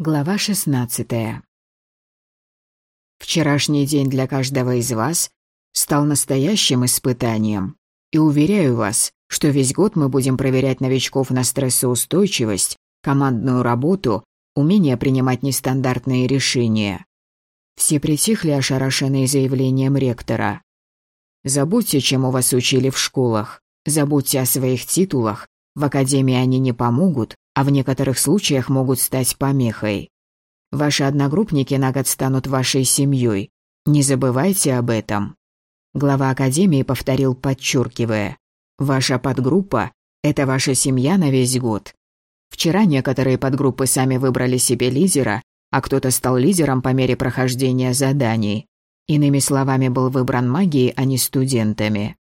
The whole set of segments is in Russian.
Глава 16. Вчерашний день для каждого из вас стал настоящим испытанием. И уверяю вас, что весь год мы будем проверять новичков на стрессоустойчивость, командную работу, умение принимать нестандартные решения. Все притихли, ошарашенные заявлением ректора. Забудьте, чему вас учили в школах. Забудьте о своих титулах. В академии они не помогут, а в некоторых случаях могут стать помехой. Ваши одногруппники на год станут вашей семьей. Не забывайте об этом. Глава академии повторил, подчеркивая. Ваша подгруппа – это ваша семья на весь год. Вчера некоторые подгруппы сами выбрали себе лидера, а кто-то стал лидером по мере прохождения заданий. Иными словами, был выбран магией, а не студентами.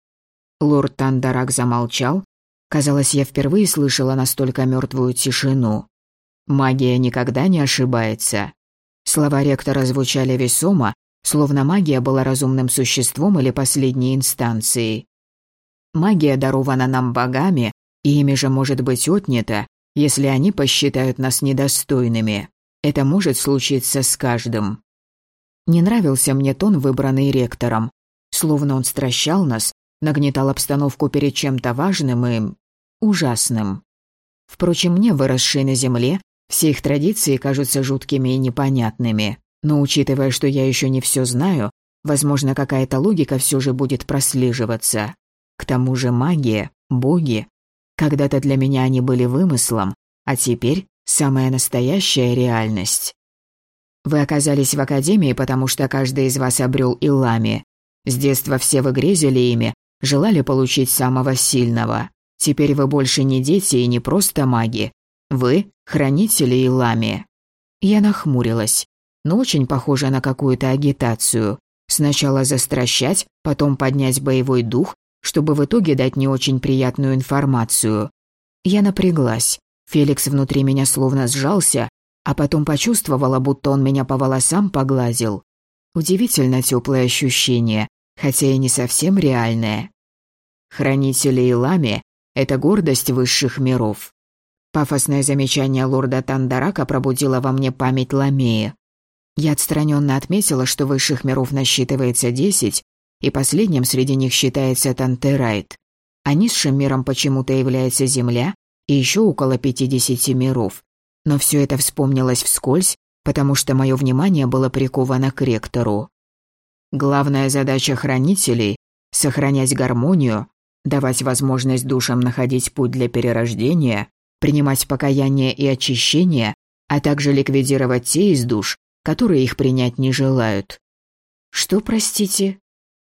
Лорд Тандарак замолчал, Казалось, я впервые слышала настолько мертвую тишину. Магия никогда не ошибается. Слова ректора звучали весомо, словно магия была разумным существом или последней инстанцией. Магия дарована нам богами, и ими же может быть отнята, если они посчитают нас недостойными. Это может случиться с каждым. Не нравился мне тон, выбранный ректором. Словно он стращал нас, нагнетал обстановку перед чем-то важным и ужасным. Впрочем, мне, выросшей на земле, все их традиции кажутся жуткими и непонятными, но учитывая, что я еще не все знаю, возможно, какая-то логика все же будет прослеживаться. К тому же магия, боги. Когда-то для меня они были вымыслом, а теперь самая настоящая реальность. Вы оказались в академии, потому что каждый из вас обрел Илами. С детства все вы грезили ими, желали получить самого сильного. Теперь вы больше не дети и не просто маги. Вы – хранители и лами». Я нахмурилась, но очень похоже на какую-то агитацию. Сначала застращать, потом поднять боевой дух, чтобы в итоге дать не очень приятную информацию. Я напряглась. Феликс внутри меня словно сжался, а потом почувствовала, будто он меня по волосам погладил. Удивительно теплое ощущение, хотя и не совсем реальное. Хранители и лами это гордость высших миров. Пафосное замечание лорда Тандарака пробудило во мне память Ламея. Я отстраненно отметила, что высших миров насчитывается десять, и последним среди них считается Тантерайт. А низшим миром почему-то является Земля и еще около пятидесяти миров. Но все это вспомнилось вскользь, потому что мое внимание было приковано к ректору. Главная задача хранителей — сохранять гармонию, давать возможность душам находить путь для перерождения, принимать покаяние и очищение, а также ликвидировать те из душ, которые их принять не желают. Что, простите?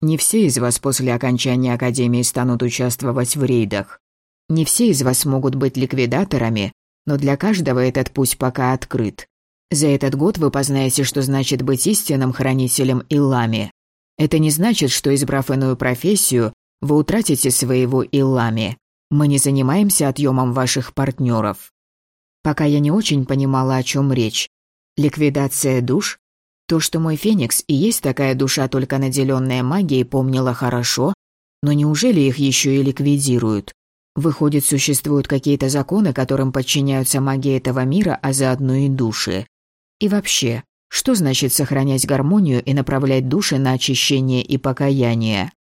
Не все из вас после окончания Академии станут участвовать в рейдах. Не все из вас могут быть ликвидаторами, но для каждого этот путь пока открыт. За этот год вы познаете, что значит быть истинным хранителем Иллами. Это не значит, что, избрав иную профессию, вы утратите своего Иллами. Мы не занимаемся отъемом ваших партнеров. Пока я не очень понимала, о чем речь. Ликвидация душ? То, что мой Феникс и есть такая душа, только наделенная магией, помнила хорошо, но неужели их еще и ликвидируют? Выходит, существуют какие-то законы, которым подчиняются магии этого мира, а заодно и души. И вообще, что значит сохранять гармонию и направлять души на очищение и покаяние?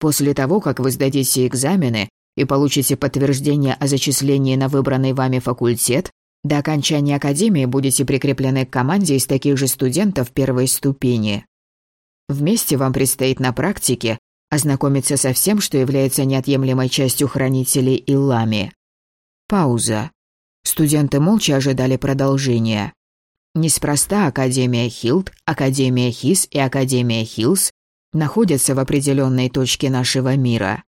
После того, как вы сдадите экзамены и получите подтверждение о зачислении на выбранный вами факультет, до окончания академии будете прикреплены к команде из таких же студентов первой ступени. Вместе вам предстоит на практике ознакомиться со всем, что является неотъемлемой частью хранителей и лами. Пауза. Студенты молча ожидали продолжения. Неспроста Академия Хилд, Академия Хис и Академия Хилс находятся в определенной точке нашего мира.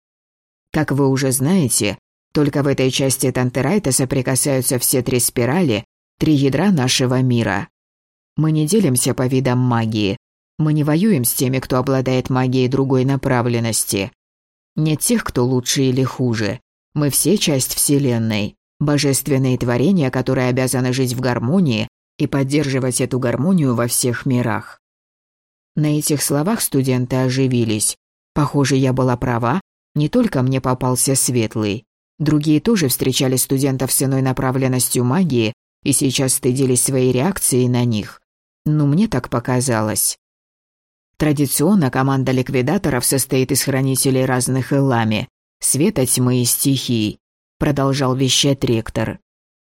Как вы уже знаете, только в этой части Тантерайта соприкасаются все три спирали, три ядра нашего мира. Мы не делимся по видам магии. Мы не воюем с теми, кто обладает магией другой направленности. Нет тех, кто лучше или хуже. Мы все часть Вселенной, божественные творения, которые обязаны жить в гармонии и поддерживать эту гармонию во всех мирах. На этих словах студенты оживились. Похоже, я была права, не только мне попался светлый. Другие тоже встречали студентов с иной направленностью магии, и сейчас стыдились своей реакции на них. Ну, мне так показалось. Традиционно команда ликвидаторов состоит из хранителей разных элами, света, тьмы и стихий, продолжал вещать ректор.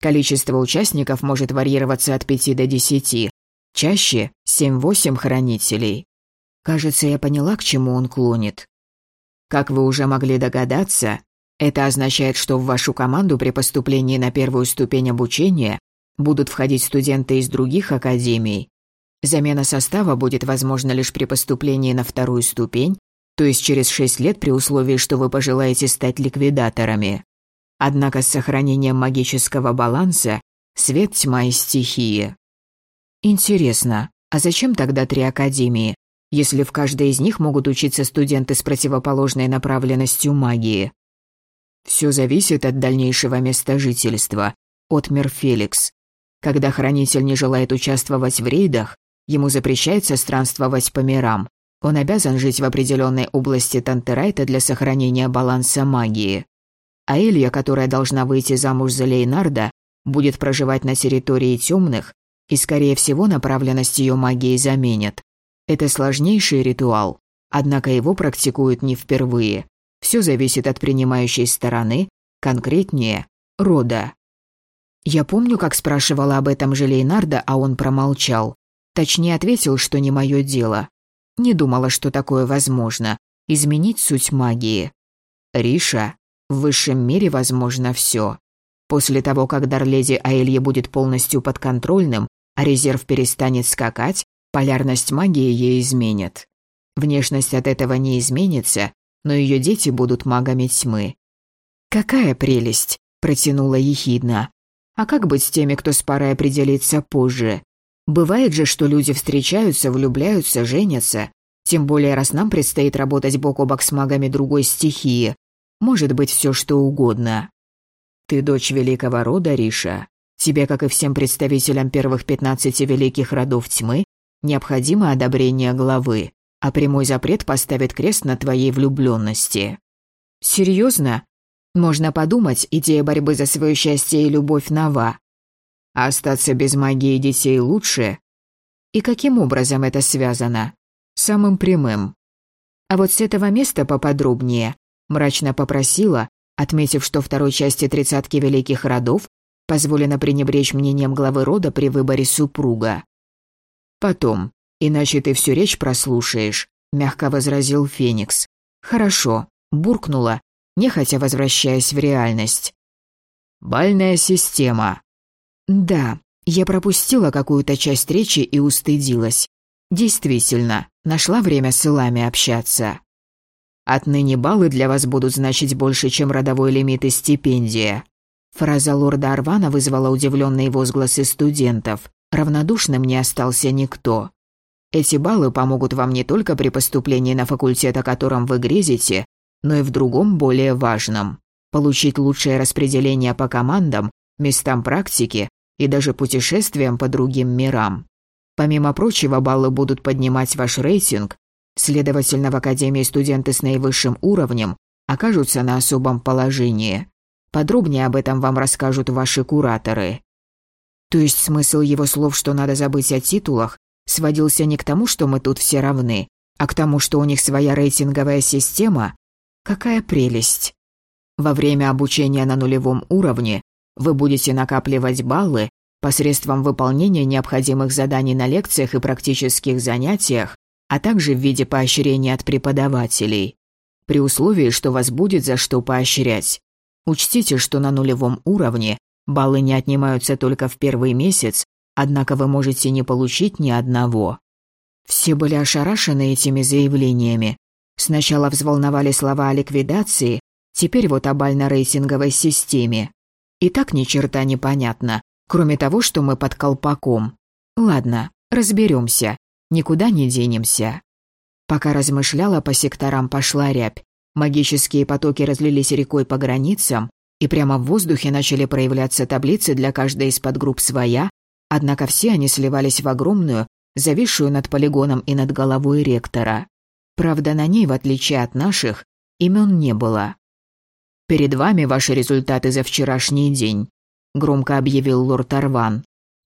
Количество участников может варьироваться от пяти до десяти, чаще семь-восемь хранителей. Кажется, я поняла, к чему он клонит. Как вы уже могли догадаться, это означает, что в вашу команду при поступлении на первую ступень обучения будут входить студенты из других академий. Замена состава будет возможна лишь при поступлении на вторую ступень, то есть через шесть лет при условии, что вы пожелаете стать ликвидаторами. Однако с сохранением магического баланса свет, тьма и стихии. Интересно, а зачем тогда три академии, если в каждой из них могут учиться студенты с противоположной направленностью магии? Все зависит от дальнейшего места жительства, отмер Феликс. Когда хранитель не желает участвовать в рейдах, ему запрещается странствовать по мирам. Он обязан жить в определенной области Тантерайта для сохранения баланса магии. А Элья, которая должна выйти замуж за Лейнарда, будет проживать на территории темных, и, скорее всего, направленность ее магии заменят. Это сложнейший ритуал, однако его практикуют не впервые. Все зависит от принимающей стороны, конкретнее, рода. Я помню, как спрашивала об этом же Лейнарда, а он промолчал. Точнее, ответил, что не мое дело. Не думала, что такое возможно. Изменить суть магии. Риша, в высшем мире возможно все. После того, как дар леди Аэлье будет полностью подконтрольным, а резерв перестанет скакать, полярность магии ей изменит. Внешность от этого не изменится, но ее дети будут магами тьмы. «Какая прелесть!» – протянула ехидно. А как быть с теми, кто с парой определится позже? Бывает же, что люди встречаются, влюбляются, женятся. Тем более, раз нам предстоит работать бок о бок с магами другой стихии. Может быть, все что угодно. Ты дочь великого рода, Риша. Тебе, как и всем представителям первых пятнадцати великих родов тьмы, необходимо одобрение главы, а прямой запрет поставит крест на твоей влюбленности. Серьезно? Можно подумать, идея борьбы за свое счастье и любовь нова. А остаться без магии детей лучше? И каким образом это связано? Самым прямым. А вот с этого места поподробнее, мрачно попросила, отметив, что второй части тридцатки великих родов позволено пренебречь мнением главы рода при выборе супруга. Потом, иначе ты всю речь прослушаешь, мягко возразил Феникс. Хорошо, буркнула, нехотя возвращаясь в реальность. Бальная система. Да, я пропустила какую-то часть речи и устыдилась. Действительно, нашла время с Илами общаться. Отныне баллы для вас будут значить больше, чем родовой лимит и стипендия. Фраза лорда Арвана вызвала удивленные возгласы студентов. Равнодушным не остался никто. Эти баллы помогут вам не только при поступлении на факультет, о котором вы грезите, но и в другом более важном – получить лучшее распределение по командам, местам практики и даже путешествиям по другим мирам. Помимо прочего, баллы будут поднимать ваш рейтинг, следовательно, в Академии студенты с наивысшим уровнем окажутся на особом положении. Подробнее об этом вам расскажут ваши кураторы. То есть смысл его слов, что надо забыть о титулах, сводился не к тому, что мы тут все равны, а к тому, что у них своя рейтинговая система, Какая прелесть! Во время обучения на нулевом уровне вы будете накапливать баллы посредством выполнения необходимых заданий на лекциях и практических занятиях, а также в виде поощрения от преподавателей. При условии, что вас будет за что поощрять. Учтите, что на нулевом уровне баллы не отнимаются только в первый месяц, однако вы можете не получить ни одного. Все были ошарашены этими заявлениями, Сначала взволновали слова о ликвидации, теперь вот о бально-рейтинговой системе. И так ни черта не понятно, кроме того, что мы под колпаком. Ладно, разберемся, никуда не денемся. Пока размышляла, по секторам пошла рябь. Магические потоки разлились рекой по границам, и прямо в воздухе начали проявляться таблицы для каждой из подгрупп своя, однако все они сливались в огромную, зависшую над полигоном и над головой ректора. Правда, на ней, в отличие от наших, имен не было. Перед вами ваши результаты за вчерашний день. громко объявил лорд Арван.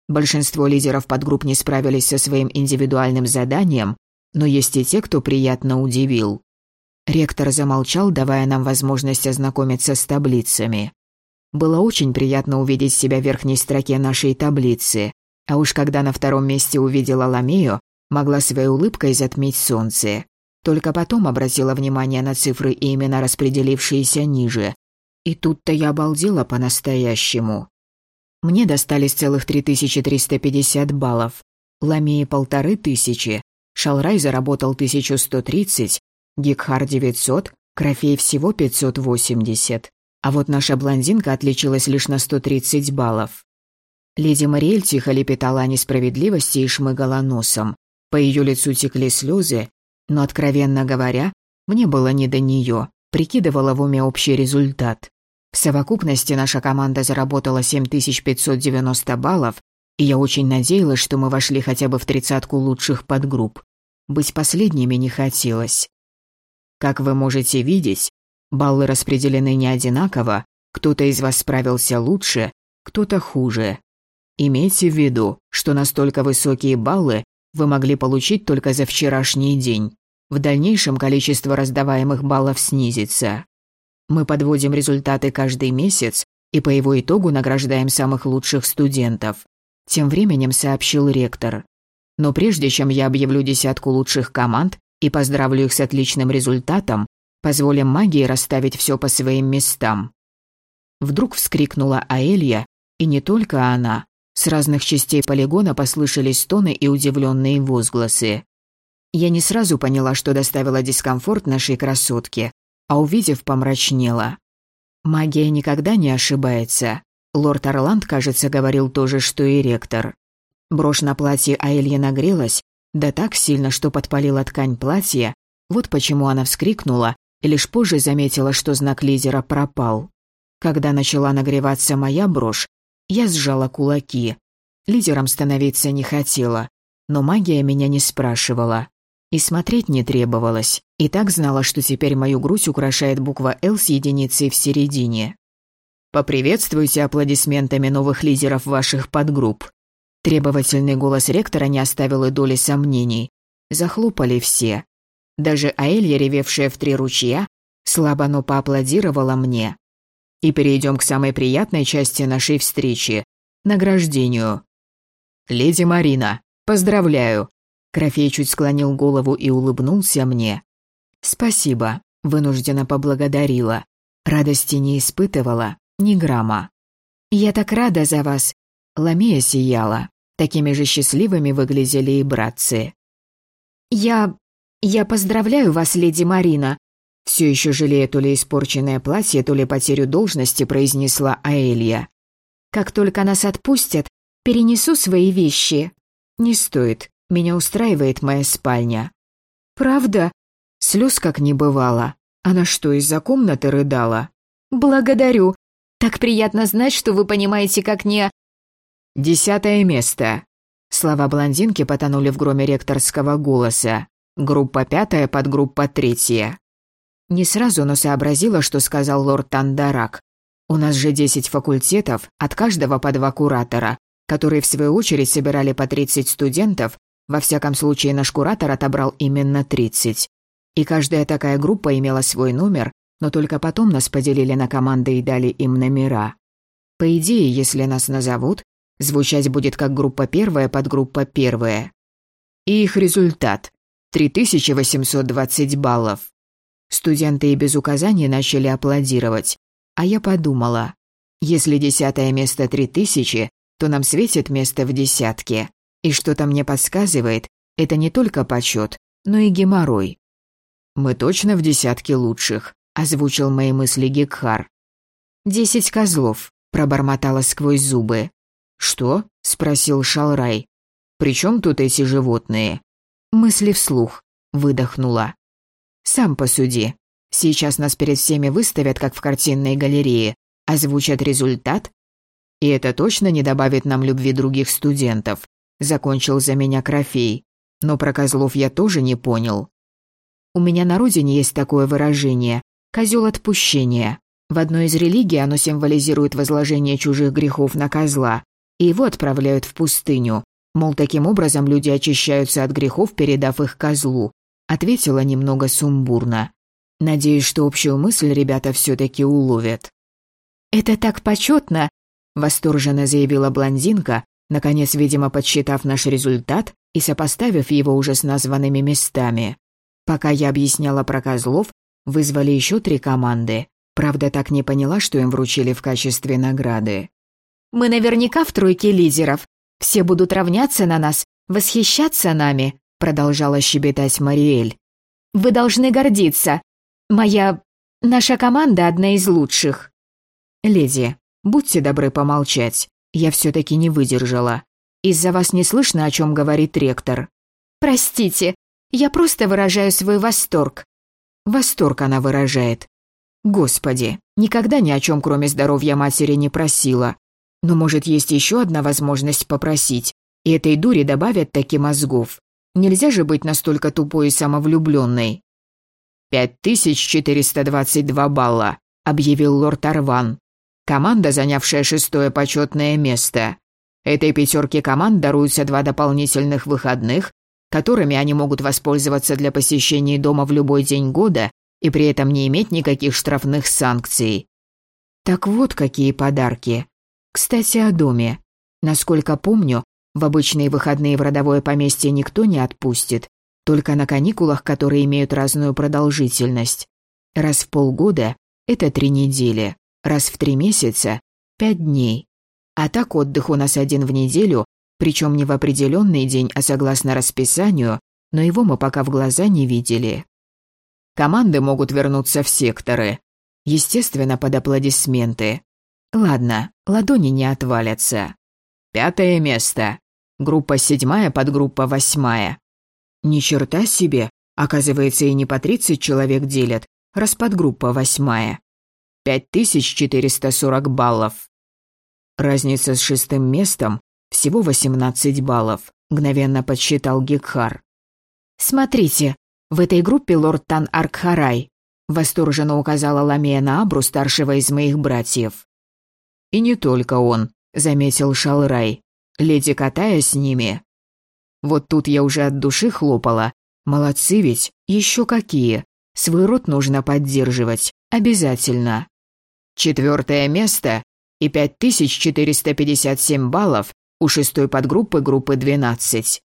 Большинство лидеров подгрупп не справились со своим индивидуальным заданием, но есть и те, кто приятно удивил. Ректор замолчал, давая нам возможность ознакомиться с таблицами. Было очень приятно увидеть себя в верхней строке нашей таблицы, а уж когда на втором месте увидела Ламею, могла своей улыбкой затмить солнце. Только потом обратила внимание на цифры и имена, распределившиеся ниже. И тут-то я обалдела по-настоящему. Мне достались целых 3350 баллов. Ламии полторы тысячи. Шалрай заработал 1130, Гикхар 900, Крофей всего 580. А вот наша блондинка отличилась лишь на 130 баллов. Леди Мариэль тихо лепетала о несправедливости и шмыгала носом. По ее лицу текли слезы, но, откровенно говоря, мне было не до нее. Прикидывала в уме общий результат. В совокупности наша команда заработала 7590 баллов, и я очень надеялась, что мы вошли хотя бы в тридцатку лучших подгрупп. Быть последними не хотелось. Как вы можете видеть, баллы распределены не одинаково, кто-то из вас справился лучше, кто-то хуже. Имейте в виду, что настолько высокие баллы вы могли получить только за вчерашний день. В дальнейшем количество раздаваемых баллов снизится. Мы подводим результаты каждый месяц и по его итогу награждаем самых лучших студентов. Тем временем сообщил ректор. Но прежде чем я объявлю десятку лучших команд и поздравлю их с отличным результатом, позволим магии расставить все по своим местам. Вдруг вскрикнула Аэлья, и не только она. С разных частей полигона послышались стоны и удивленные возгласы. Я не сразу поняла, что доставила дискомфорт нашей красотке, а увидев, помрачнела. Магия никогда не ошибается. Лорд Орланд, кажется, говорил то же, что и ректор. Брошь на платье Аэлья нагрелась, да так сильно, что подпалила ткань платья. Вот почему она вскрикнула и лишь позже заметила, что знак лидера пропал. Когда начала нагреваться моя брошь, я сжала кулаки. Лидером становиться не хотела, но магия меня не спрашивала. И смотреть не требовалось. И так знала, что теперь мою грудь украшает буква «Л» с единицей в середине. «Поприветствуйте аплодисментами новых лидеров ваших подгрупп». Требовательный голос ректора не оставил и доли сомнений. Захлопали все. Даже Аэлья, ревевшая в три ручья, слабо, но поаплодировала мне. И перейдем к самой приятной части нашей встречи – награждению. «Леди Марина, поздравляю!» Крофей чуть склонил голову и улыбнулся мне. «Спасибо», – вынужденно поблагодарила. Радости не испытывала, ни грамма. «Я так рада за вас!» Ламия сияла. Такими же счастливыми выглядели и братцы. «Я... я поздравляю вас, леди Марина!» Все еще жалея то ли испорченное платье, то ли потерю должности, произнесла Аэлья. «Как только нас отпустят, перенесу свои вещи». «Не стоит. Меня устраивает моя спальня». «Правда?» Слез как не бывало. Она что, из-за комнаты рыдала? «Благодарю. Так приятно знать, что вы понимаете, как не...» «Десятое место». Слова блондинки потонули в громе ректорского голоса. Группа пятая, подгруппа третья. Не сразу, но сообразила, что сказал лорд Тандарак. У нас же десять факультетов, от каждого по два куратора, которые в свою очередь собирали по тридцать студентов, во всяком случае наш куратор отобрал именно тридцать. И каждая такая группа имела свой номер, но только потом нас поделили на команды и дали им номера. По идее, если нас назовут, звучать будет как группа первая, подгруппа первая. И их результат – 3820 баллов. Студенты и без указаний начали аплодировать. А я подумала, если десятое место три тысячи, то нам светит место в десятке. И что-то мне подсказывает, это не только почет, но и геморрой. «Мы точно в десятке лучших», — озвучил мои мысли Гекхар. «Десять козлов», — пробормотала сквозь зубы. «Что?» — спросил Шалрай. «При чем тут эти животные?» Мысли вслух, выдохнула. Сам посуди. Сейчас нас перед всеми выставят, как в картинной галерее, озвучат результат. И это точно не добавит нам любви других студентов. Закончил за меня Крофей. Но про козлов я тоже не понял. У меня на родине есть такое выражение – козел отпущения. В одной из религий оно символизирует возложение чужих грехов на козла, и его отправляют в пустыню. Мол, таким образом люди очищаются от грехов, передав их козлу. Ответила немного сумбурно. Надеюсь, что общую мысль ребята все-таки уловят. «Это так почетно!» — восторженно заявила блондинка, наконец, видимо, подсчитав наш результат и сопоставив его уже с названными местами. Пока я объясняла про козлов, вызвали еще три команды. Правда, так не поняла, что им вручили в качестве награды. «Мы наверняка в тройке лидеров. Все будут равняться на нас, восхищаться нами», продолжала щебетать Мариэль. «Вы должны гордиться. Моя... наша команда одна из лучших». «Леди, будьте добры помолчать. Я все-таки не выдержала. Из-за вас не слышно, о чем говорит ректор». «Простите, я просто выражаю свой восторг». Восторг она выражает. Господи, никогда ни о чем, кроме здоровья матери, не просила. Но, может, есть еще одна возможность попросить, и этой дуре добавят таки мозгов. Нельзя же быть настолько тупой и самовлюбленной. «Пять тысяч четыреста двадцать два балла», — объявил лорд Арван. Команда, занявшая шестое почетное место. Этой пятерке команд даруются два дополнительных выходных, которыми они могут воспользоваться для посещения дома в любой день года и при этом не иметь никаких штрафных санкций. Так вот какие подарки. Кстати, о доме. Насколько помню, в обычные выходные в родовое поместье никто не отпустит, только на каникулах, которые имеют разную продолжительность. Раз в полгода – это три недели, раз в три месяца – пять дней. А так отдых у нас один в неделю, причем не в определенный день, а согласно расписанию, но его мы пока в глаза не видели. Команды могут вернуться в секторы. Естественно, под аплодисменты. Ладно, ладони не отвалятся. Пятое место. Группа седьмая, подгруппа восьмая. Ни черта себе. Оказывается, и не по 30 человек делят, раз подгруппа восьмая. 5440 баллов. Разница с шестым местом всего 18 баллов, мгновенно подсчитал Гекхар. «Смотрите, в этой группе лорд Тан Аркхарай», — восторженно указала Ламия на Абру, старшего из моих братьев. «И не только он», — заметил Шалрай. «Леди Катая с ними». Вот тут я уже от души хлопала. Молодцы ведь, еще какие. Свой род нужно поддерживать, обязательно. Четвертое место и 5457 баллов у шестой подгруппы группы 12.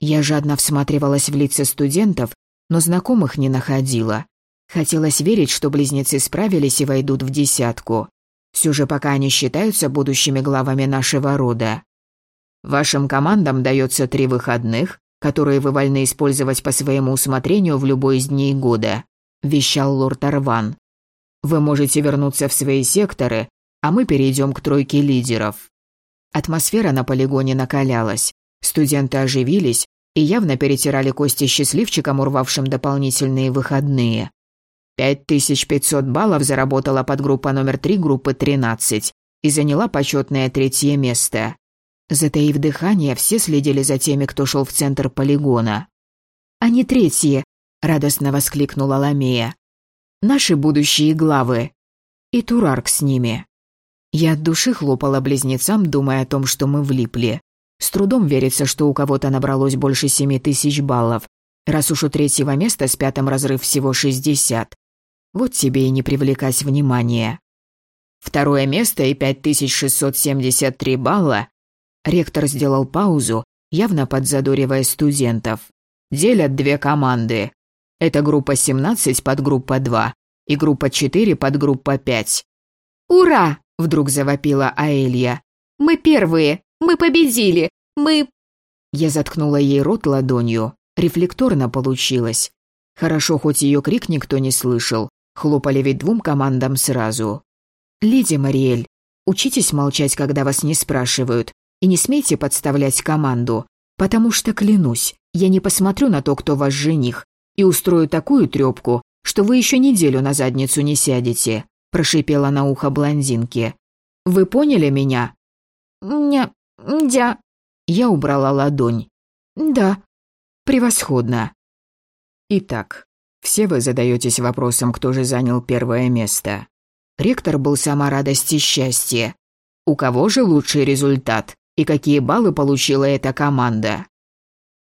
Я жадно всматривалась в лица студентов, но знакомых не находила. Хотелось верить, что близнецы справились и войдут в десятку. Все же пока они считаются будущими главами нашего рода. Вашим командам дается три выходных, которые вы вольны использовать по своему усмотрению в любой из дней года», – вещал лорд Арван. «Вы можете вернуться в свои секторы, а мы перейдем к тройке лидеров». Атмосфера на полигоне накалялась. Студенты оживились, и явно перетирали кости счастливчикам, урвавшим дополнительные выходные. 5500 баллов заработала подгруппа номер 3 группы 13 и заняла почетное третье место. Затаив дыхание, все следили за теми, кто шел в центр полигона. «Они третьи!» — радостно воскликнула Ламея. «Наши будущие главы!» И Турарк с ними. Я от души хлопала близнецам, думая о том, что мы влипли. С трудом верится, что у кого-то набралось больше семи тысяч баллов, раз уж у третьего места с пятым разрыв всего шестьдесят. Вот тебе и не привлекать внимания. Второе место и пять тысяч шестьсот семьдесят три балла. Ректор сделал паузу, явно подзадоривая студентов. Делят две команды. Это группа 17 подгруппа 2 и группа 4 подгруппа 5. «Ура!» – вдруг завопила Аэлья. «Мы первые! Мы победили! Мы...» Я заткнула ей рот ладонью. Рефлекторно получилось. Хорошо, хоть ее крик никто не слышал. Хлопали ведь двум командам сразу. «Леди Мариэль, учитесь молчать, когда вас не спрашивают, и не смейте подставлять команду, потому что, клянусь, я не посмотрю на то, кто ваш жених, и устрою такую трёпку, что вы еще неделю на задницу не сядете», прошипела на ухо блондинке. «Вы поняли меня?» «Не, «Дя...» Я убрала ладонь. «Да». «Превосходно». Итак, все вы задаетесь вопросом, кто же занял первое место. Ректор был сама радость и счастье. У кого же лучший результат? И какие баллы получила эта команда?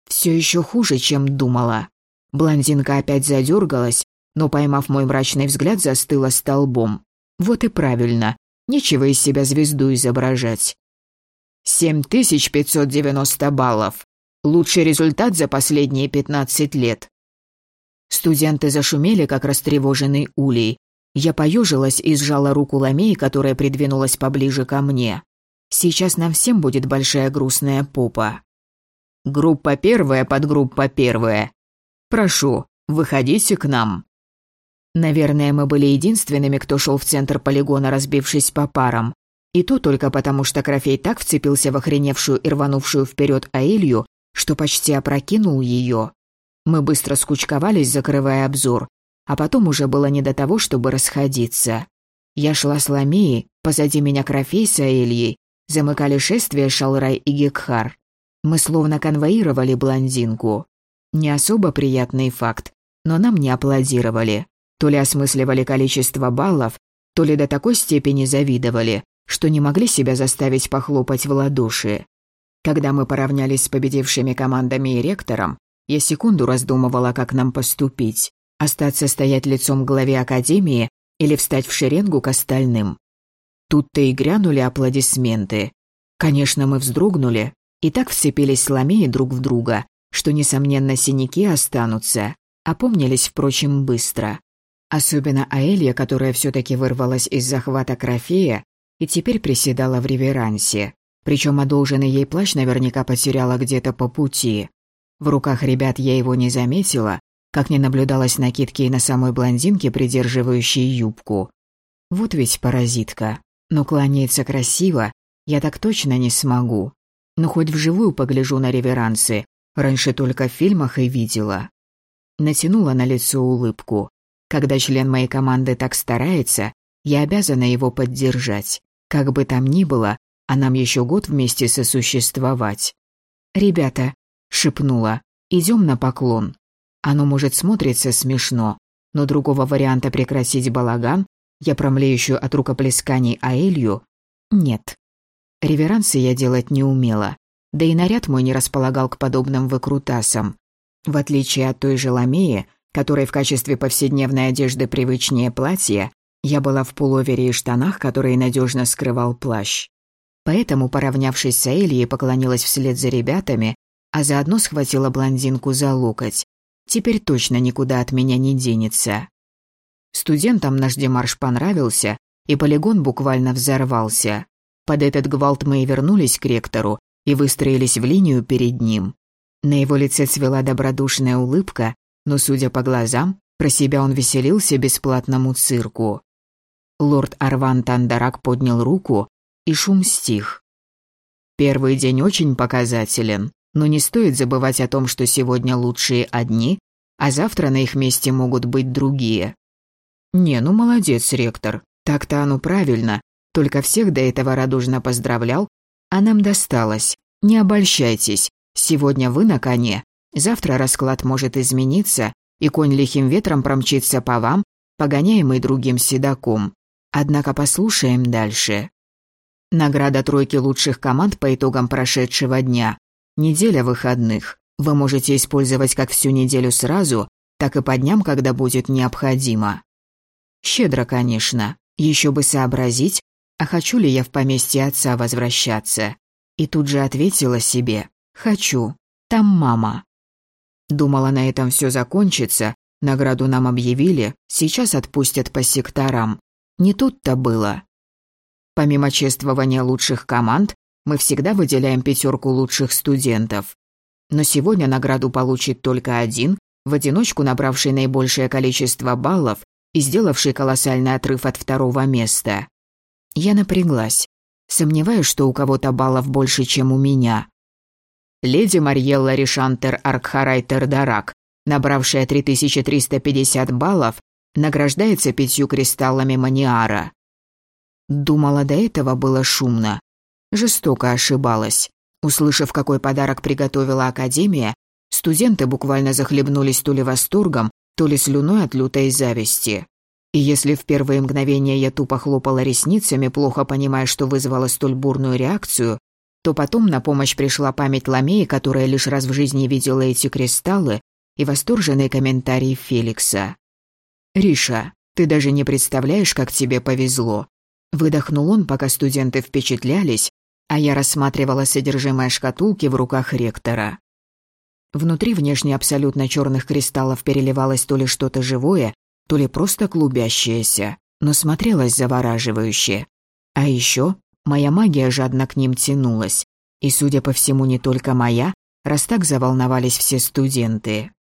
Все еще хуже, чем думала. Блондинка опять задергалась, но, поймав мой мрачный взгляд, застыла столбом. Вот и правильно. Нечего из себя звезду изображать. 7590 баллов. Лучший результат за последние 15 лет. Студенты зашумели, как растревоженный улей. Я поежилась и сжала руку Ламеи, которая придвинулась поближе ко мне. Сейчас нам всем будет большая грустная попа. Группа первая, подгруппа первая. Прошу, выходите к нам. Наверное, мы были единственными, кто шел в центр полигона, разбившись по парам. И то только потому, что Крофей так вцепился в охреневшую и рванувшую вперед Аэлью, что почти опрокинул ее. Мы быстро скучковались, закрывая обзор, а потом уже было не до того, чтобы расходиться. Я шла с Ламией, позади меня Крофей с Аэльей, замыкали шествие Шалрай и Гекхар. Мы словно конвоировали блондинку. Не особо приятный факт, но нам не аплодировали. То ли осмысливали количество баллов, то ли до такой степени завидовали, что не могли себя заставить похлопать в ладоши. Когда мы поравнялись с победившими командами и ректором, я секунду раздумывала, как нам поступить. Остаться стоять лицом к главе Академии или встать в шеренгу к остальным. Тут-то и грянули аплодисменты. Конечно, мы вздрогнули и так вцепились сломеи друг в друга, что, несомненно, синяки останутся. Опомнились, впрочем, быстро. Особенно Аэлья, которая все-таки вырвалась из захвата Крофея и теперь приседала в реверансе. Причем одолженный ей плащ наверняка потеряла где-то по пути. В руках ребят я его не заметила, как не наблюдалось накидки и на самой блондинке, придерживающей юбку. Вот ведь паразитка. Но кланяется красиво, я так точно не смогу. Но хоть вживую погляжу на реверансы, раньше только в фильмах и видела. Натянула на лицо улыбку. Когда член моей команды так старается, я обязана его поддержать. Как бы там ни было, а нам еще год вместе сосуществовать. «Ребята», — шепнула, — «идем на поклон». Оно, может, смотрится смешно, но другого варианта прекратить балаган, я промлеющую от рукоплесканий Аэлью, нет. Реверансы я делать не умела, да и наряд мой не располагал к подобным выкрутасам. В отличие от той же Ламеи, которой в качестве повседневной одежды привычнее платья, я была в пуловере и штанах, которые надежно скрывал плащ. Поэтому, поравнявшись с Эльей, поклонилась вслед за ребятами, а заодно схватила блондинку за локоть. Теперь точно никуда от меня не денется. Студентам наш демарш понравился, и полигон буквально взорвался. Под этот гвалт мы и вернулись к ректору и выстроились в линию перед ним. На его лице цвела добродушная улыбка, но, судя по глазам, про себя он веселился бесплатному цирку. Лорд Арван Тандарак поднял руку, и шум стих. Первый день очень показателен, но не стоит забывать о том, что сегодня лучшие одни, а завтра на их месте могут быть другие. Не, ну молодец, ректор, так-то оно правильно, только всех до этого радужно поздравлял, а нам досталось. Не обольщайтесь, сегодня вы на коне, Завтра расклад может измениться, и конь лихим ветром промчится по вам, погоняемый другим седаком. Однако послушаем дальше. Награда тройки лучших команд по итогам прошедшего дня. Неделя выходных. Вы можете использовать как всю неделю сразу, так и по дням, когда будет необходимо. Щедро, конечно. Еще бы сообразить, а хочу ли я в поместье отца возвращаться. И тут же ответила себе «Хочу. Там мама». Думала, на этом все закончится, награду нам объявили, сейчас отпустят по секторам. Не тут-то было. Помимо чествования лучших команд, мы всегда выделяем пятерку лучших студентов. Но сегодня награду получит только один, в одиночку набравший наибольшее количество баллов и сделавший колоссальный отрыв от второго места. Я напряглась. Сомневаюсь, что у кого-то баллов больше, чем у меня. Леди Марьелла Ришантер Аркхарайтер Дарак, набравшая 3350 баллов, награждается пятью кристаллами маниара. Думала, до этого было шумно. Жестоко ошибалась. Услышав, какой подарок приготовила Академия, студенты буквально захлебнулись то ли восторгом, то ли слюной от лютой зависти. И если в первые мгновения я тупо хлопала ресницами, плохо понимая, что вызвало столь бурную реакцию, то потом на помощь пришла память Ламеи, которая лишь раз в жизни видела эти кристаллы, и восторженные комментарии Феликса. «Риша, ты даже не представляешь, как тебе повезло». Выдохнул он, пока студенты впечатлялись, а я рассматривала содержимое шкатулки в руках ректора. Внутри внешне абсолютно черных кристаллов переливалось то ли что-то живое, то ли просто клубящееся, но смотрелось завораживающе. А еще моя магия жадно к ним тянулась. И, судя по всему, не только моя, раз так заволновались все студенты.